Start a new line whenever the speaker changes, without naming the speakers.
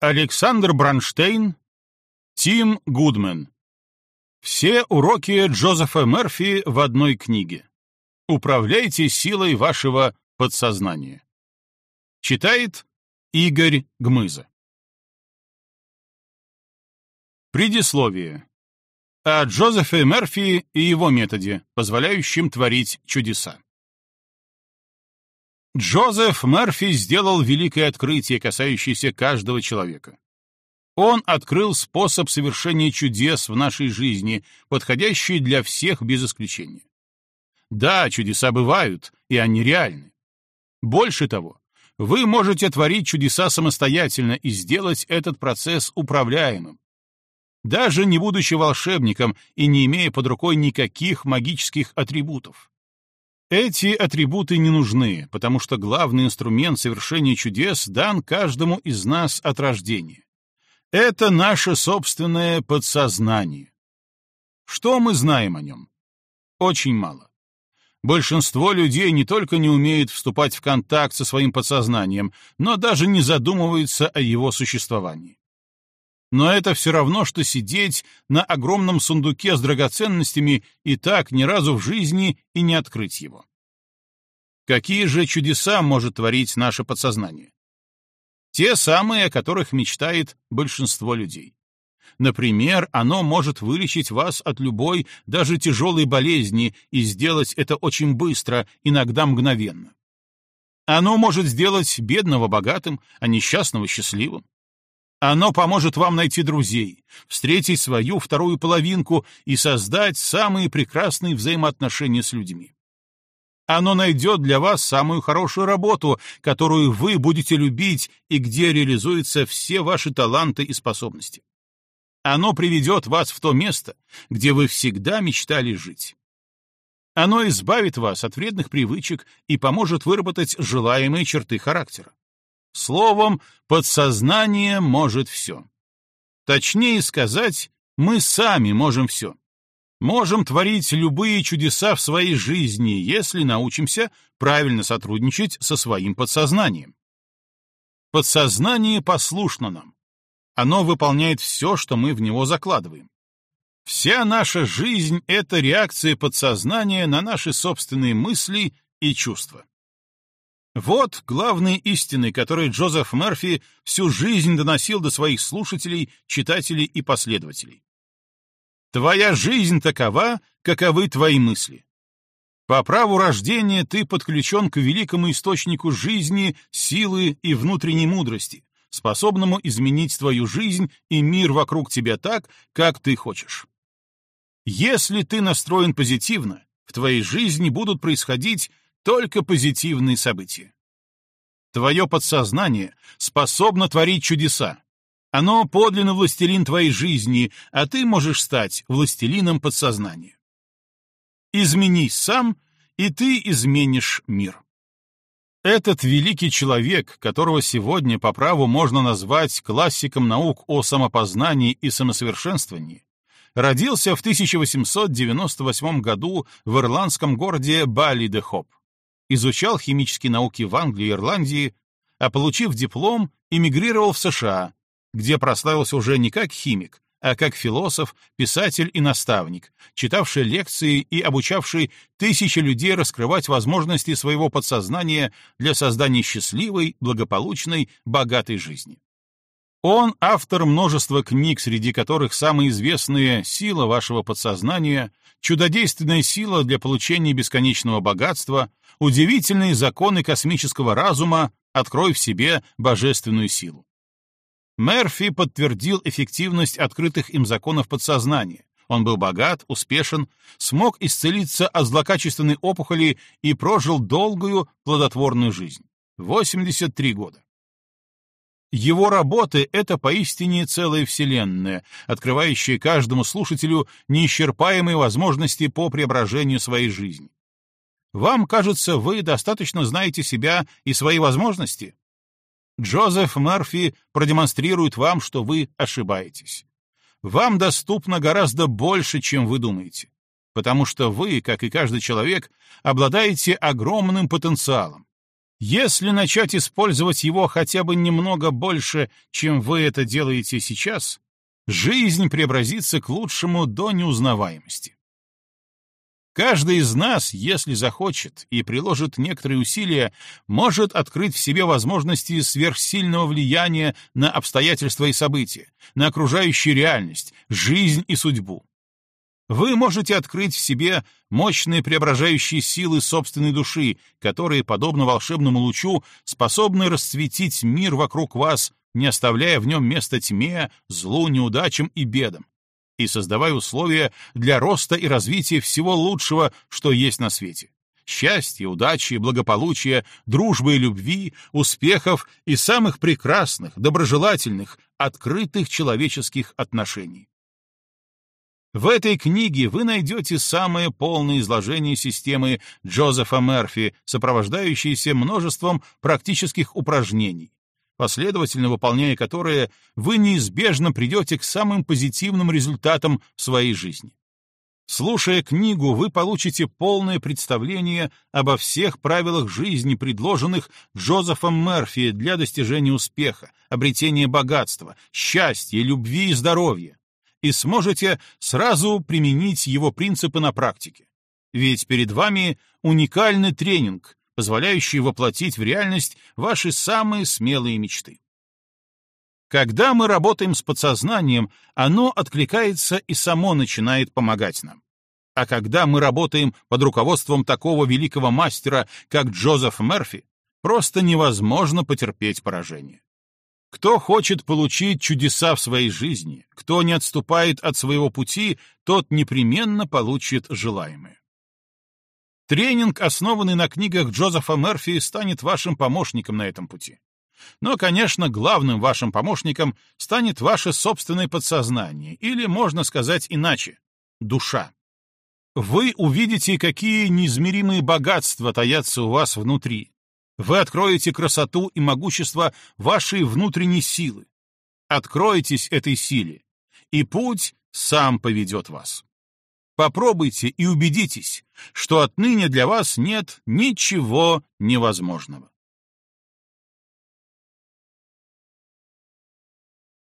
Александр Бронштейн, Тим Гудмен. Все уроки Джозефа Мерфи в одной книге. Управляйте силой вашего подсознания. Читает Игорь Гмыза. Предисловие. О Джозефе Мерфи и его методе, позволяющем творить чудеса. Джозеф Мерфи сделал великое открытие, касающееся каждого человека. Он открыл способ совершения чудес в нашей жизни, подходящий для всех без исключения. Да, чудеса бывают, и они реальны. Больше того, вы можете творить чудеса самостоятельно и сделать этот процесс управляемым. Даже не будучи волшебником и не имея под рукой никаких магических атрибутов. Эти атрибуты не нужны, потому что главный инструмент совершения чудес дан каждому из нас от рождения. Это наше собственное подсознание. Что мы знаем о нем? Очень мало. Большинство людей не только не умеют вступать в контакт со своим подсознанием, но даже не задумываются о его существовании. Но это все равно, что сидеть на огромном сундуке с драгоценностями и так ни разу в жизни и не открыть его. Какие же чудеса может творить наше подсознание? Те самые, о которых мечтает большинство людей. Например, оно может вылечить вас от любой, даже тяжелой болезни, и сделать это очень быстро, иногда мгновенно. Оно может сделать бедного богатым, а несчастного счастливым. Оно поможет вам найти друзей, встретить свою вторую половинку и создать самые прекрасные взаимоотношения с людьми. Оно найдет для вас самую хорошую работу, которую вы будете любить и где реализуются все ваши таланты и способности. Оно приведет вас в то место, где вы всегда мечтали жить. Оно избавит вас от вредных привычек и поможет выработать желаемые черты характера. Словом, подсознание может все. Точнее сказать, мы сами можем все. Можем творить любые чудеса в своей жизни, если научимся правильно сотрудничать со своим подсознанием. Подсознание послушно нам. Оно выполняет все, что мы в него закладываем. Вся наша жизнь — это реакция подсознания на наши собственные мысли и чувства. Вот главные истины, которые Джозеф Мерфи всю жизнь доносил до своих слушателей, читателей и последователей. Твоя жизнь такова, каковы твои мысли. По праву рождения ты подключен к великому источнику жизни, силы и внутренней мудрости, способному изменить твою жизнь и мир вокруг тебя так, как ты хочешь. Если ты настроен позитивно, в твоей жизни будут происходить только позитивные события. Твое подсознание способно творить чудеса. Оно подлинно властелин твоей жизни, а ты можешь стать властелином подсознания. Изменись сам, и ты изменишь мир. Этот великий человек, которого сегодня по праву можно назвать классиком наук о самопознании и самосовершенствовании, родился в 1898 году в ирландском городе Бали-де-Хоп изучал химические науки в Англии и Ирландии, а получив диплом, эмигрировал в США, где прославился уже не как химик, а как философ, писатель и наставник, читавший лекции и обучавший тысячи людей раскрывать возможности своего подсознания для создания счастливой, благополучной, богатой жизни. Он автор множества книг, среди которых самые известные «Сила вашего подсознания», «Чудодейственная сила для получения бесконечного богатства», «Удивительные законы космического разума», «Открой в себе божественную силу». Мерфи подтвердил эффективность открытых им законов подсознания. Он был богат, успешен, смог исцелиться от злокачественной опухоли и прожил долгую, плодотворную жизнь. 83 года. Его работы — это поистине целая вселенная, открывающая каждому слушателю неисчерпаемые возможности по преображению своей жизни. Вам кажется, вы достаточно знаете себя и свои возможности? Джозеф Мерфи продемонстрирует вам, что вы ошибаетесь. Вам доступно гораздо больше, чем вы думаете, потому что вы, как и каждый человек, обладаете огромным потенциалом. Если начать использовать его хотя бы немного больше, чем вы это делаете сейчас, жизнь преобразится к лучшему до неузнаваемости. Каждый из нас, если захочет и приложит некоторые усилия, может открыть в себе возможности сверхсильного влияния на обстоятельства и события, на окружающую реальность, жизнь и судьбу. Вы можете открыть в себе мощные преображающие силы собственной души, которые, подобно волшебному лучу, способны расцветить мир вокруг вас, не оставляя в нем места тьме, злу, неудачам и бедам, и создавая условия для роста и развития всего лучшего, что есть на свете. Счастья, удачи, благополучия, дружбы и любви, успехов и самых прекрасных, доброжелательных, открытых человеческих отношений. В этой книге вы найдете самое полное изложение системы Джозефа Мерфи, сопровождающееся множеством практических упражнений, последовательно выполняя которые вы неизбежно придете к самым позитивным результатам в своей жизни. Слушая книгу, вы получите полное представление обо всех правилах жизни, предложенных Джозефом Мерфи для достижения успеха, обретения богатства, счастья, любви и здоровья, и сможете сразу применить его принципы на практике. Ведь перед вами уникальный тренинг, позволяющий воплотить в реальность ваши самые смелые мечты. Когда мы работаем с подсознанием, оно откликается и само начинает помогать нам. А когда мы работаем под руководством такого великого мастера, как Джозеф Мерфи, просто невозможно потерпеть поражение. Кто хочет получить чудеса в своей жизни, кто не отступает от своего пути, тот непременно получит желаемое. Тренинг, основанный на книгах Джозефа Мерфи, станет вашим помощником на этом пути. Но, конечно, главным вашим помощником станет ваше собственное подсознание, или, можно сказать иначе, душа. Вы увидите, какие неизмеримые богатства таятся у вас внутри, вы откроете красоту и могущество вашей внутренней силы. Откройтесь этой силе, и путь сам поведет вас. Попробуйте и убедитесь, что отныне для вас нет ничего невозможного.